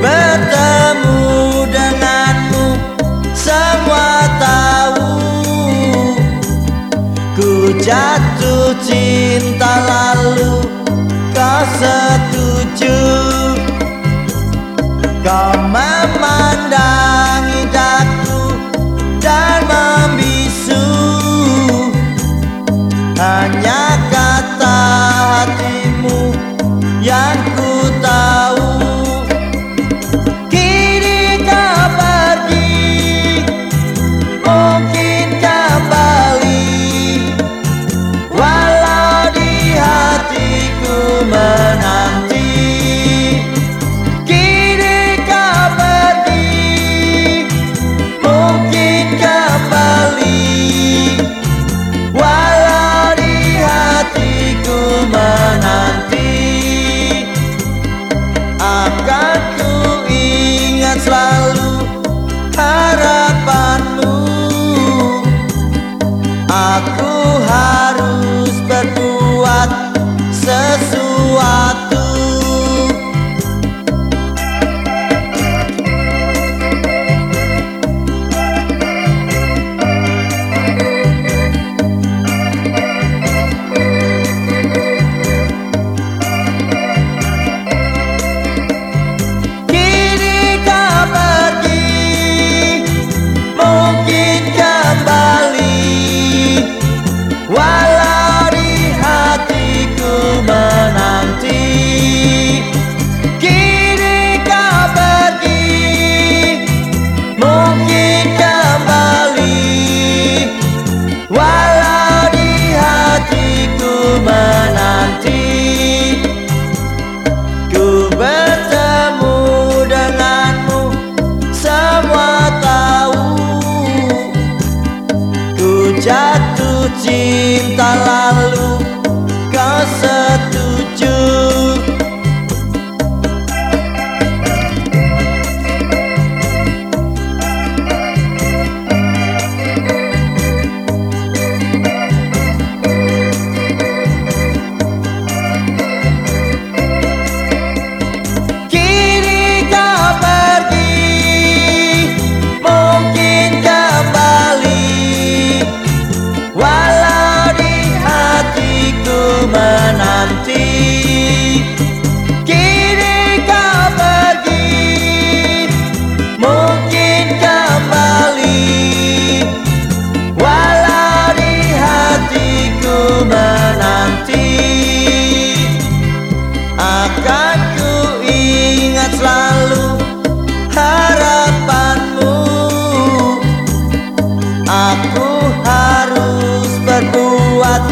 bertemu denganmu semua tahu. Ku jatuh cinta lalu kau setuju. Kau memandang indahku dan membisu. Hanya kata hatimu yang ku Aku jatuh cinta lalu selalu harapanmu. Aku harus berbuat